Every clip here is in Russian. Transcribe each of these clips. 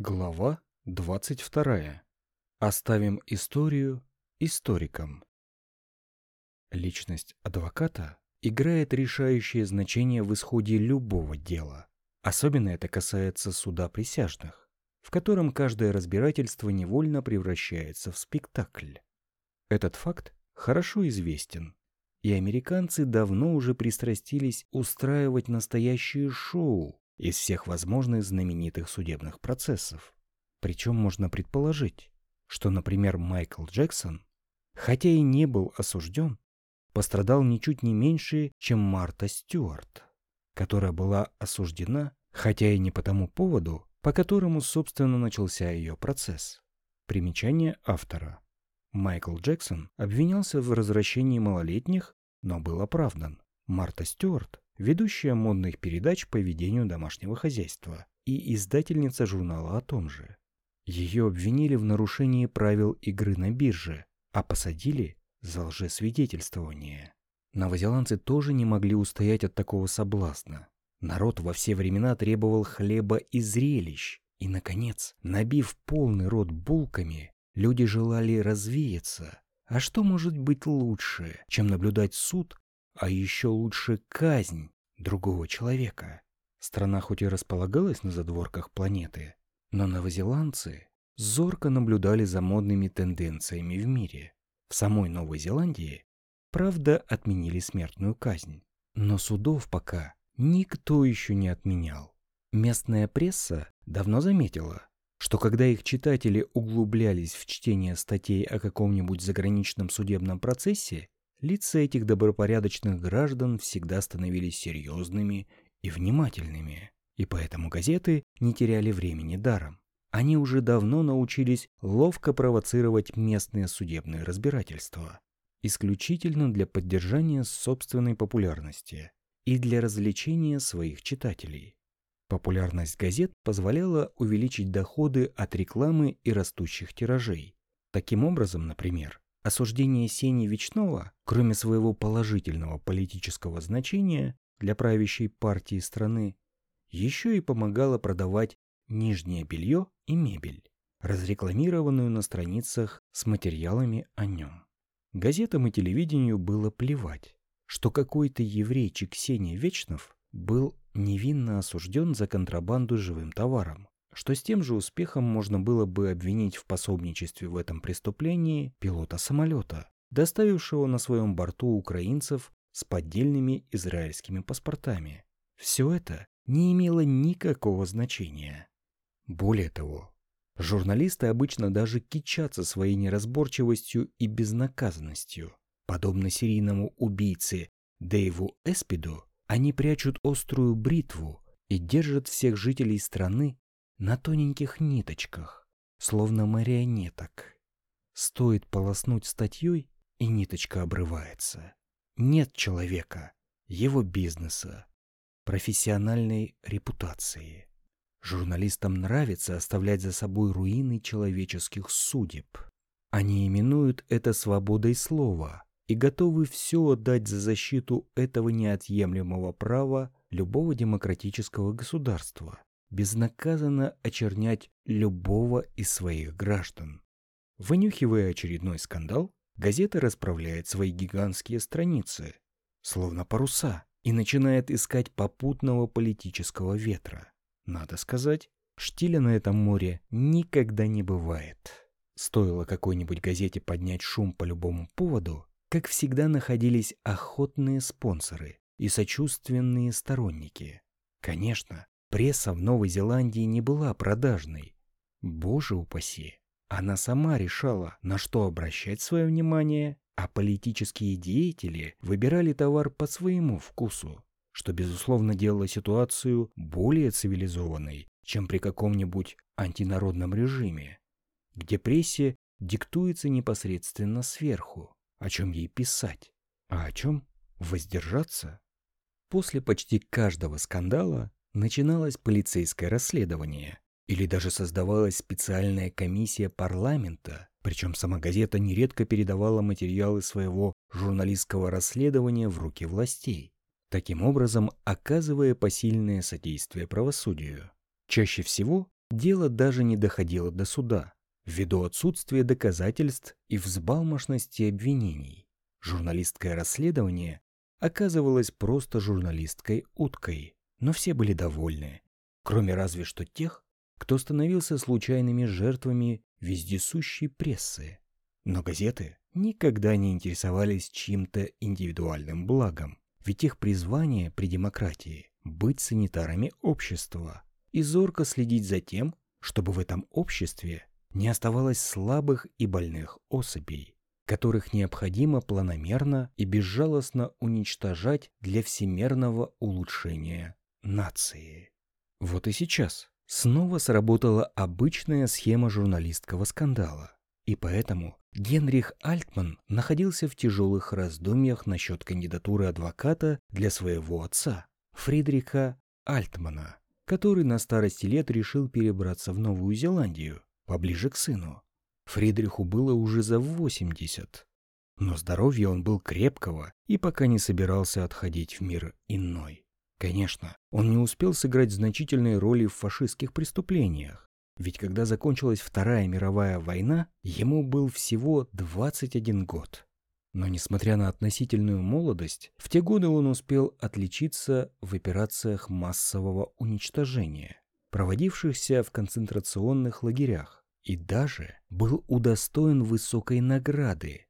Глава 22. Оставим историю историкам. Личность адвоката играет решающее значение в исходе любого дела. Особенно это касается суда присяжных, в котором каждое разбирательство невольно превращается в спектакль. Этот факт хорошо известен, и американцы давно уже пристрастились устраивать настоящее шоу из всех возможных знаменитых судебных процессов. Причем можно предположить, что, например, Майкл Джексон, хотя и не был осужден, пострадал ничуть не меньше, чем Марта Стюарт, которая была осуждена, хотя и не по тому поводу, по которому, собственно, начался ее процесс. Примечание автора. Майкл Джексон обвинялся в развращении малолетних, но был оправдан. Марта Стюарт ведущая модных передач по ведению домашнего хозяйства и издательница журнала о том же. Ее обвинили в нарушении правил игры на бирже, а посадили за лжесвидетельствование. Новозеландцы тоже не могли устоять от такого соблазна. Народ во все времена требовал хлеба и зрелищ, и, наконец, набив полный рот булками, люди желали развеяться. А что может быть лучше, чем наблюдать суд а еще лучше казнь другого человека. Страна хоть и располагалась на задворках планеты, но новозеландцы зорко наблюдали за модными тенденциями в мире. В самой Новой Зеландии, правда, отменили смертную казнь, но судов пока никто еще не отменял. Местная пресса давно заметила, что когда их читатели углублялись в чтение статей о каком-нибудь заграничном судебном процессе, лица этих добропорядочных граждан всегда становились серьезными и внимательными, и поэтому газеты не теряли времени даром. Они уже давно научились ловко провоцировать местные судебные разбирательства, исключительно для поддержания собственной популярности и для развлечения своих читателей. Популярность газет позволяла увеличить доходы от рекламы и растущих тиражей. Таким образом, например, Осуждение Сени Вечного, кроме своего положительного политического значения для правящей партии страны, еще и помогало продавать нижнее белье и мебель, разрекламированную на страницах с материалами о нем. Газетам и телевидению было плевать, что какой-то еврейчик Сеня Вечнов был невинно осужден за контрабанду живым товаром, что с тем же успехом можно было бы обвинить в пособничестве в этом преступлении пилота самолета, доставившего на своем борту украинцев с поддельными израильскими паспортами. Все это не имело никакого значения. Более того, журналисты обычно даже кичатся своей неразборчивостью и безнаказанностью. Подобно серийному убийце Дэйву Эспиду, они прячут острую бритву и держат всех жителей страны на тоненьких ниточках, словно марионеток. Стоит полоснуть статьей, и ниточка обрывается. Нет человека, его бизнеса, профессиональной репутации. Журналистам нравится оставлять за собой руины человеческих судеб. Они именуют это свободой слова и готовы все отдать за защиту этого неотъемлемого права любого демократического государства безнаказанно очернять любого из своих граждан. Вынюхивая очередной скандал, газета расправляет свои гигантские страницы, словно паруса, и начинает искать попутного политического ветра. Надо сказать, штиля на этом море никогда не бывает. Стоило какой-нибудь газете поднять шум по любому поводу, как всегда находились охотные спонсоры и сочувственные сторонники. Конечно, Пресса в Новой Зеландии не была продажной. Боже упаси. Она сама решала, на что обращать свое внимание, а политические деятели выбирали товар по своему вкусу, что, безусловно, делало ситуацию более цивилизованной, чем при каком-нибудь антинародном режиме, где прессе диктуется непосредственно сверху, о чем ей писать, а о чем воздержаться. После почти каждого скандала начиналось полицейское расследование или даже создавалась специальная комиссия парламента, причем сама газета нередко передавала материалы своего журналистского расследования в руки властей, таким образом оказывая посильное содействие правосудию. Чаще всего дело даже не доходило до суда, ввиду отсутствия доказательств и взбалмошности обвинений. Журналистское расследование оказывалось просто журналисткой уткой, но все были довольны, кроме разве что тех, кто становился случайными жертвами вездесущей прессы. Но газеты никогда не интересовались чьим-то индивидуальным благом, ведь их призвание при демократии – быть санитарами общества и зорко следить за тем, чтобы в этом обществе не оставалось слабых и больных особей, которых необходимо планомерно и безжалостно уничтожать для всемерного улучшения нации. Вот и сейчас снова сработала обычная схема журналистского скандала. И поэтому Генрих Альтман находился в тяжелых раздумьях насчет кандидатуры адвоката для своего отца, Фридриха Альтмана, который на старости лет решил перебраться в Новую Зеландию, поближе к сыну. Фридриху было уже за 80, но здоровье он был крепкого и пока не собирался отходить в мир иной. Конечно, он не успел сыграть значительной роли в фашистских преступлениях, ведь когда закончилась Вторая мировая война, ему был всего 21 год. Но несмотря на относительную молодость, в те годы он успел отличиться в операциях массового уничтожения, проводившихся в концентрационных лагерях, и даже был удостоен высокой награды,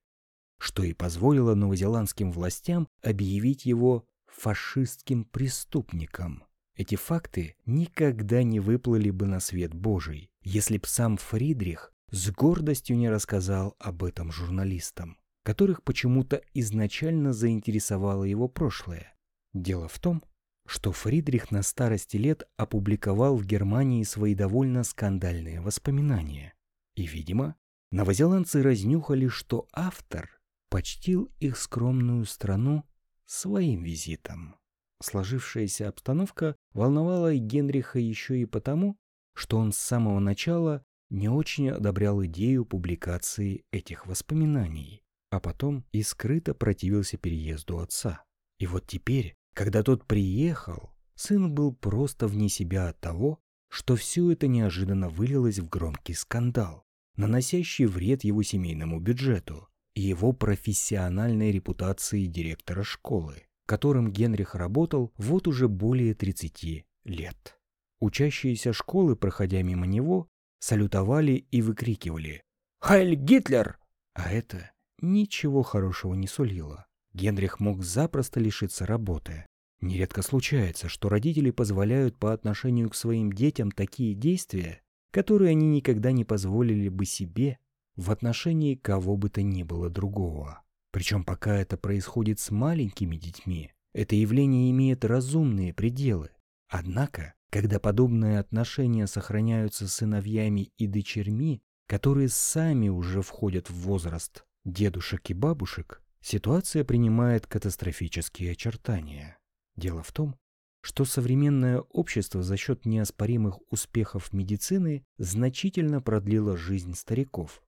что и позволило новозеландским властям объявить его фашистским преступником. Эти факты никогда не выплыли бы на свет Божий, если б сам Фридрих с гордостью не рассказал об этом журналистам, которых почему-то изначально заинтересовало его прошлое. Дело в том, что Фридрих на старости лет опубликовал в Германии свои довольно скандальные воспоминания. И, видимо, новозеландцы разнюхали, что автор почтил их скромную страну своим визитом. Сложившаяся обстановка волновала Генриха еще и потому, что он с самого начала не очень одобрял идею публикации этих воспоминаний, а потом и скрыто противился переезду отца. И вот теперь, когда тот приехал, сын был просто вне себя от того, что все это неожиданно вылилось в громкий скандал, наносящий вред его семейному бюджету и его профессиональной репутации директора школы которым Генрих работал вот уже более 30 лет. Учащиеся школы, проходя мимо него, салютовали и выкрикивали «Хайль Гитлер!», а это ничего хорошего не сулило. Генрих мог запросто лишиться работы. Нередко случается, что родители позволяют по отношению к своим детям такие действия, которые они никогда не позволили бы себе в отношении кого бы то ни было другого. Причем пока это происходит с маленькими детьми, это явление имеет разумные пределы. Однако, когда подобные отношения сохраняются с сыновьями и дочерьми, которые сами уже входят в возраст дедушек и бабушек, ситуация принимает катастрофические очертания. Дело в том, что современное общество за счет неоспоримых успехов медицины значительно продлило жизнь стариков,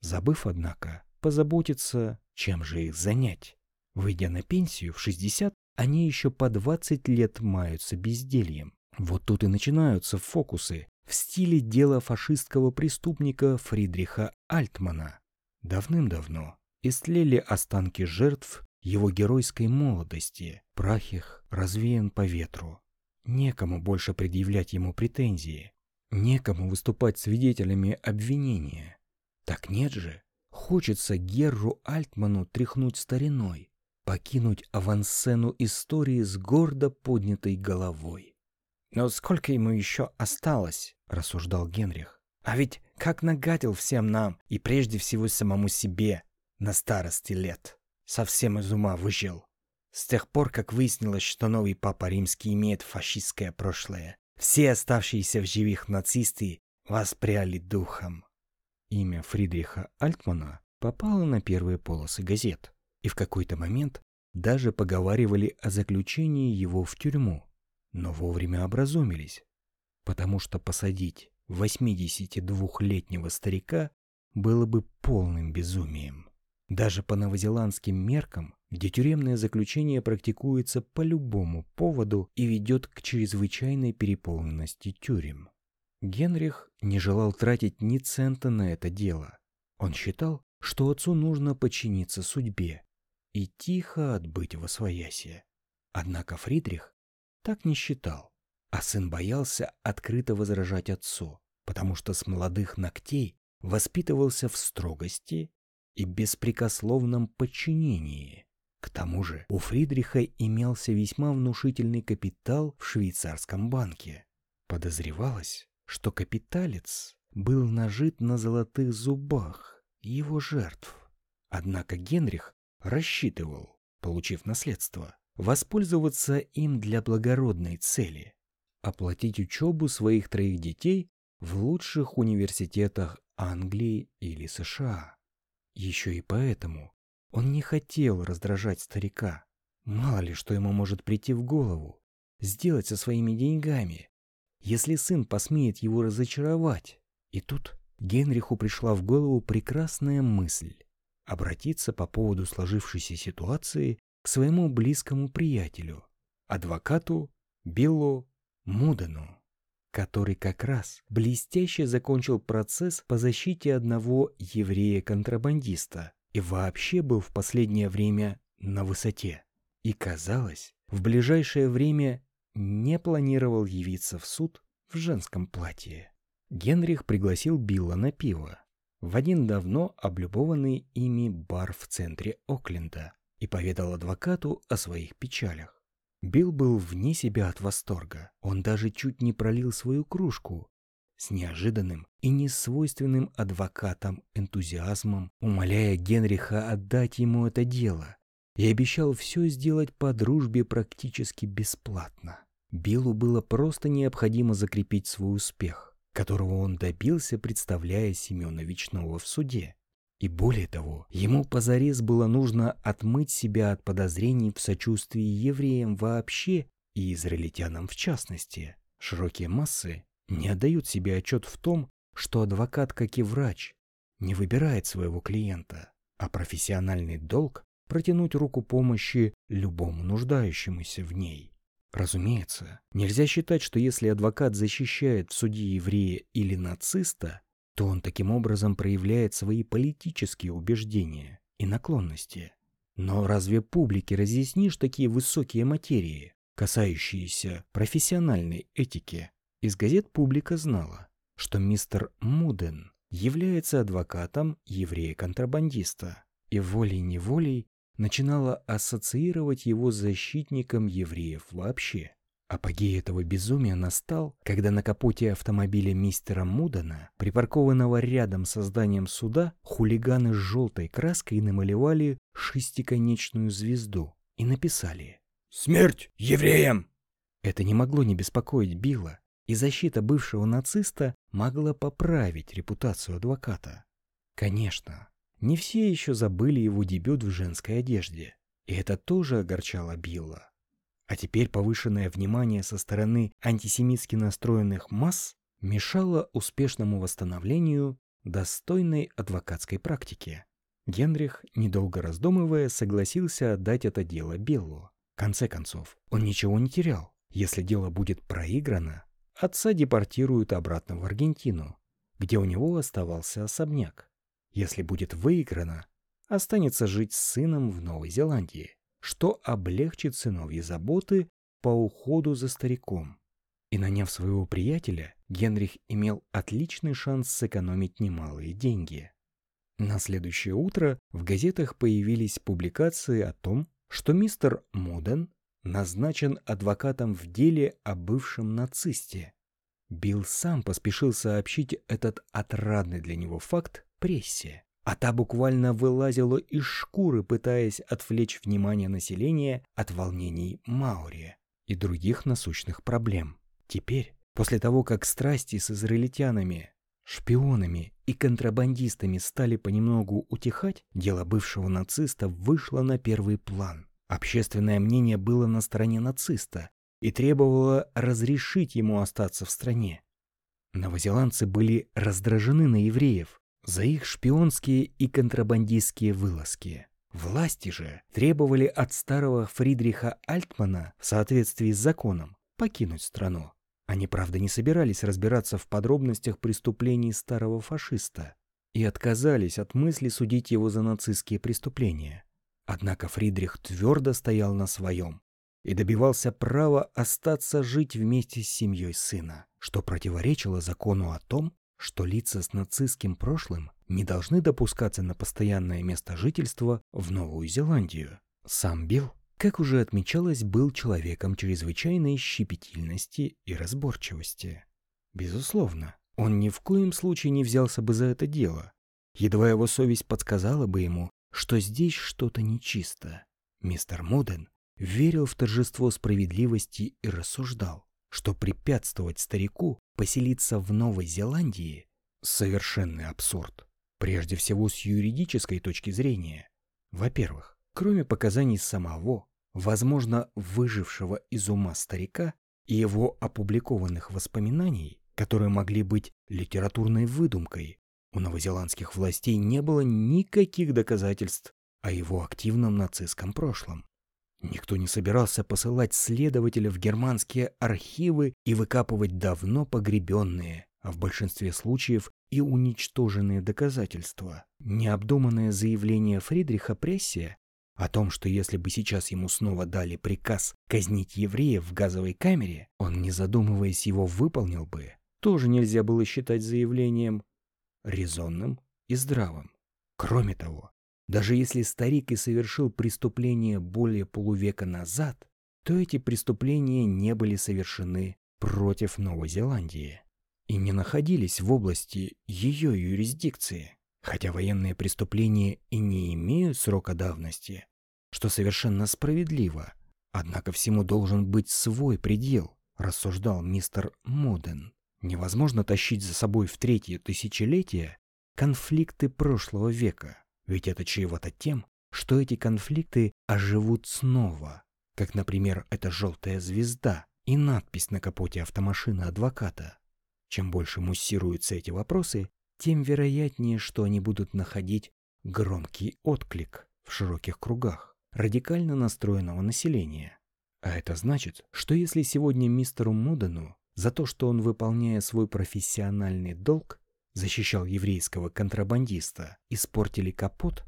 забыв, однако, позаботиться чем же их занять? Выйдя на пенсию в 60, они еще по 20 лет маются бездельем. Вот тут и начинаются фокусы в стиле дела фашистского преступника Фридриха Альтмана. Давным-давно истлели останки жертв его геройской молодости, прах их развеян по ветру. Некому больше предъявлять ему претензии, некому выступать свидетелями обвинения. Так нет же, Хочется Герру Альтману тряхнуть стариной, покинуть авансцену истории с гордо поднятой головой. «Но сколько ему еще осталось?» – рассуждал Генрих. «А ведь как нагадил всем нам и прежде всего самому себе на старости лет. Совсем из ума выжил. С тех пор, как выяснилось, что новый папа римский имеет фашистское прошлое, все оставшиеся в живых нацисты воспряли духом. Имя Фридриха Альтмана попало на первые полосы газет, и в какой-то момент даже поговаривали о заключении его в тюрьму, но вовремя образумились, потому что посадить 82-летнего старика было бы полным безумием. Даже по новозеландским меркам, где тюремное заключение практикуется по любому поводу и ведет к чрезвычайной переполненности тюрем. Генрих не желал тратить ни цента на это дело. Он считал, что отцу нужно подчиниться судьбе и тихо отбыть во своясье. Однако Фридрих так не считал, а сын боялся открыто возражать отцу, потому что с молодых ногтей воспитывался в строгости и беспрекословном подчинении. К тому же у Фридриха имелся весьма внушительный капитал в швейцарском банке. Подозревалось, что капиталец был нажит на золотых зубах его жертв. Однако Генрих рассчитывал, получив наследство, воспользоваться им для благородной цели – оплатить учебу своих троих детей в лучших университетах Англии или США. Еще и поэтому он не хотел раздражать старика. Мало ли, что ему может прийти в голову. Сделать со своими деньгами, если сын посмеет его разочаровать. И тут Генриху пришла в голову прекрасная мысль обратиться по поводу сложившейся ситуации к своему близкому приятелю, адвокату Биллу Мудену, который как раз блестяще закончил процесс по защите одного еврея-контрабандиста и вообще был в последнее время на высоте. И, казалось, в ближайшее время не планировал явиться в суд в женском платье. Генрих пригласил Билла на пиво в один давно облюбованный ими бар в центре Окленда и поведал адвокату о своих печалях. Билл был вне себя от восторга. Он даже чуть не пролил свою кружку, с неожиданным и несвойственным адвокатом энтузиазмом, умоляя Генриха отдать ему это дело, и обещал все сделать по дружбе практически бесплатно. Биллу было просто необходимо закрепить свой успех, которого он добился, представляя Семена Вечного в суде. И более того, ему позарез было нужно отмыть себя от подозрений в сочувствии евреям вообще и израильтянам в частности. Широкие массы не отдают себе отчет в том, что адвокат, как и врач, не выбирает своего клиента, а профессиональный долг – протянуть руку помощи любому нуждающемуся в ней. Разумеется, нельзя считать, что если адвокат защищает в суде еврея или нациста, то он таким образом проявляет свои политические убеждения и наклонности. Но разве публике разъяснишь такие высокие материи, касающиеся профессиональной этики? Из газет публика знала, что мистер Муден является адвокатом еврея-контрабандиста и волей-неволей начинала ассоциировать его защитником евреев вообще. Апогей этого безумия настал, когда на капоте автомобиля мистера Мудена, припаркованного рядом со зданием суда, хулиганы с желтой краской намалевали шестиконечную звезду и написали «Смерть евреям!». Это не могло не беспокоить Билла, и защита бывшего нациста могла поправить репутацию адвоката. Конечно, не все еще забыли его дебют в женской одежде, и это тоже огорчало Билла. А теперь повышенное внимание со стороны антисемитски настроенных масс мешало успешному восстановлению достойной адвокатской практики. Генрих, недолго раздумывая, согласился отдать это дело Беллу. В конце концов, он ничего не терял. Если дело будет проиграно, Отца депортируют обратно в Аргентину, где у него оставался особняк. Если будет выиграно, останется жить с сыном в Новой Зеландии, что облегчит сыновьи заботы по уходу за стариком. И наняв своего приятеля, Генрих имел отличный шанс сэкономить немалые деньги. На следующее утро в газетах появились публикации о том, что мистер Моден назначен адвокатом в деле о бывшем нацисте. Билл сам поспешил сообщить этот отрадный для него факт прессе, а та буквально вылазила из шкуры, пытаясь отвлечь внимание населения от волнений Маури и других насущных проблем. Теперь, после того, как страсти с израильтянами, шпионами и контрабандистами стали понемногу утихать, дело бывшего нациста вышло на первый план. Общественное мнение было на стороне нациста и требовало разрешить ему остаться в стране. Новозеландцы были раздражены на евреев за их шпионские и контрабандистские вылазки. Власти же требовали от старого Фридриха Альтмана в соответствии с законом покинуть страну. Они, правда, не собирались разбираться в подробностях преступлений старого фашиста и отказались от мысли судить его за нацистские преступления. Однако Фридрих твердо стоял на своем и добивался права остаться жить вместе с семьей сына, что противоречило закону о том, что лица с нацистским прошлым не должны допускаться на постоянное место жительства в Новую Зеландию. Сам Билл, как уже отмечалось, был человеком чрезвычайной щепетильности и разборчивости. Безусловно, он ни в коем случае не взялся бы за это дело. Едва его совесть подсказала бы ему, что здесь что-то нечисто. Мистер Муден верил в торжество справедливости и рассуждал, что препятствовать старику поселиться в Новой Зеландии – совершенный абсурд. Прежде всего с юридической точки зрения. Во-первых, кроме показаний самого, возможно, выжившего из ума старика и его опубликованных воспоминаний, которые могли быть литературной выдумкой, у новозеландских властей не было никаких доказательств о его активном нацистском прошлом. Никто не собирался посылать следователя в германские архивы и выкапывать давно погребенные, а в большинстве случаев и уничтоженные доказательства. Необдуманное заявление Фридриха Прессе о том, что если бы сейчас ему снова дали приказ казнить евреев в газовой камере, он, не задумываясь, его выполнил бы, тоже нельзя было считать заявлением резонным и здравым. Кроме того, даже если старик и совершил преступление более полувека назад, то эти преступления не были совершены против Новой Зеландии и не находились в области ее юрисдикции, хотя военные преступления и не имеют срока давности, что совершенно справедливо. Однако всему должен быть свой предел, рассуждал мистер Моден. Невозможно тащить за собой в третье тысячелетие конфликты прошлого века. Ведь это чревато тем, что эти конфликты оживут снова, как, например, эта желтая звезда и надпись на капоте автомашины адвоката. Чем больше муссируются эти вопросы, тем вероятнее, что они будут находить громкий отклик в широких кругах радикально настроенного населения. А это значит, что если сегодня мистеру Модену за то, что он, выполняя свой профессиональный долг, защищал еврейского контрабандиста, испортили капот,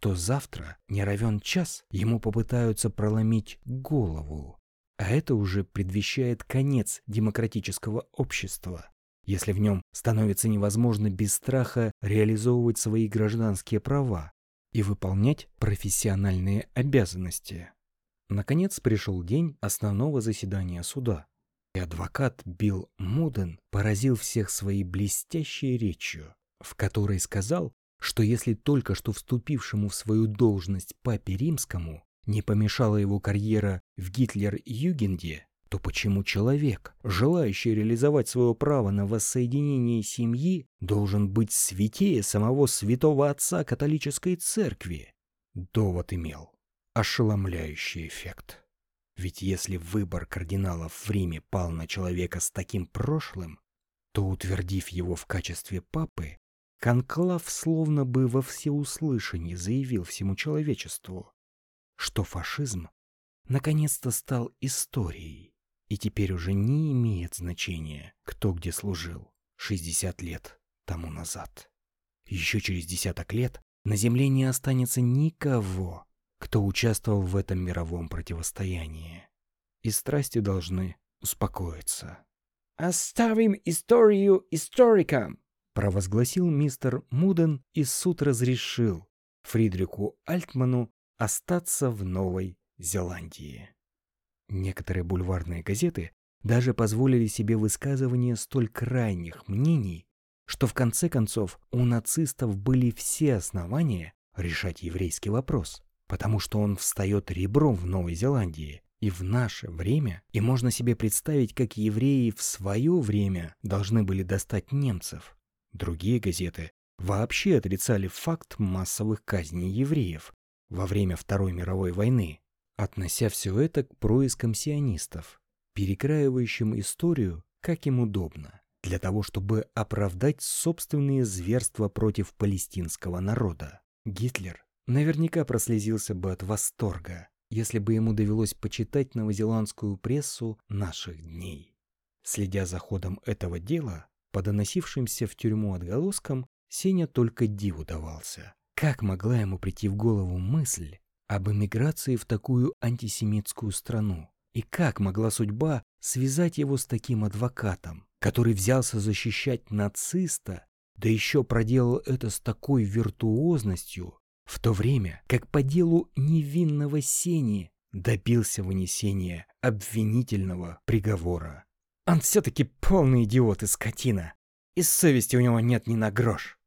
то завтра, не равен час, ему попытаются проломить голову. А это уже предвещает конец демократического общества, если в нем становится невозможно без страха реализовывать свои гражданские права и выполнять профессиональные обязанности. Наконец пришел день основного заседания суда. И адвокат Билл Муден поразил всех своей блестящей речью, в которой сказал, что если только что вступившему в свою должность папе римскому не помешала его карьера в Гитлер-Югенде, то почему человек, желающий реализовать свое право на воссоединение семьи, должен быть святее самого святого отца католической церкви? Довод имел ошеломляющий эффект. Ведь если выбор кардиналов в Риме пал на человека с таким прошлым, то, утвердив его в качестве папы, Конклав словно бы во всеуслышании заявил всему человечеству, что фашизм наконец-то стал историей и теперь уже не имеет значения, кто где служил 60 лет тому назад. Еще через десяток лет на Земле не останется никого, кто участвовал в этом мировом противостоянии. И страсти должны успокоиться. «Оставим историю историкам!» провозгласил мистер Муден, и суд разрешил Фридрику Альтману остаться в Новой Зеландии. Некоторые бульварные газеты даже позволили себе высказывание столь крайних мнений, что в конце концов у нацистов были все основания решать еврейский вопрос потому что он встает ребром в Новой Зеландии. И в наше время, и можно себе представить, как евреи в свое время должны были достать немцев. Другие газеты вообще отрицали факт массовых казней евреев во время Второй мировой войны, относя все это к проискам сионистов, перекраивающим историю, как им удобно, для того, чтобы оправдать собственные зверства против палестинского народа. Гитлер наверняка прослезился бы от восторга, если бы ему довелось почитать новозеландскую прессу наших дней. Следя за ходом этого дела, по доносившимся в тюрьму отголоскам, Сеня только диву давался. Как могла ему прийти в голову мысль об эмиграции в такую антисемитскую страну? И как могла судьба связать его с таким адвокатом, который взялся защищать нациста, да еще проделал это с такой виртуозностью, в то время как по делу невинного Сени добился вынесения обвинительного приговора. Он все-таки полный идиот и скотина. И совести у него нет ни на грош,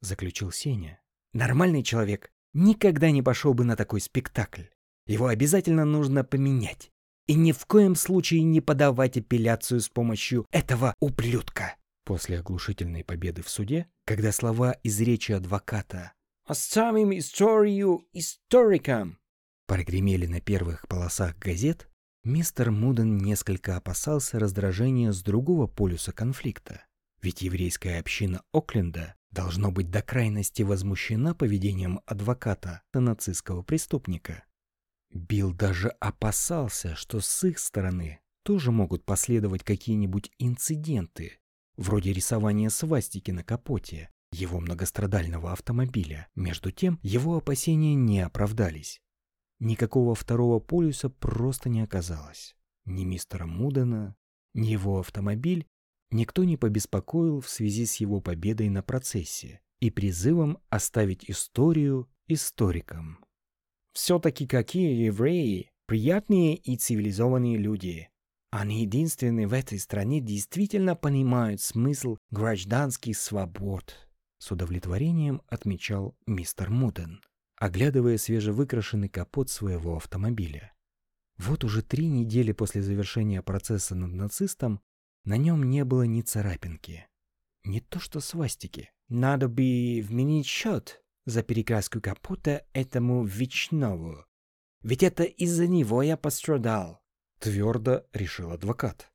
заключил Сеня. Нормальный человек никогда не пошел бы на такой спектакль. Его обязательно нужно поменять. И ни в коем случае не подавать апелляцию с помощью этого ублюдка. После оглушительной победы в суде, когда слова из речи адвоката «Оставим историю историкам» прогремели на первых полосах газет, мистер Муден несколько опасался раздражения с другого полюса конфликта. Ведь еврейская община Окленда должно быть до крайности возмущена поведением адвоката нацистского преступника. Билл даже опасался, что с их стороны тоже могут последовать какие-нибудь инциденты, вроде рисования свастики на капоте его многострадального автомобиля. Между тем, его опасения не оправдались. Никакого второго полюса просто не оказалось. Ни мистера Мудена, ни его автомобиль никто не побеспокоил в связи с его победой на процессе и призывом оставить историю историкам. Все-таки какие евреи, приятные и цивилизованные люди. Они единственные в этой стране действительно понимают смысл гражданских свобод. С удовлетворением отмечал мистер Муден оглядывая свежевыкрашенный капот своего автомобиля. Вот уже три недели после завершения процесса над нацистом на нем не было ни царапинки. Не то что свастики. Надо бы вменить счет за перекраску капота этому Вечнову. Ведь это из-за него я пострадал. Твердо решил адвокат.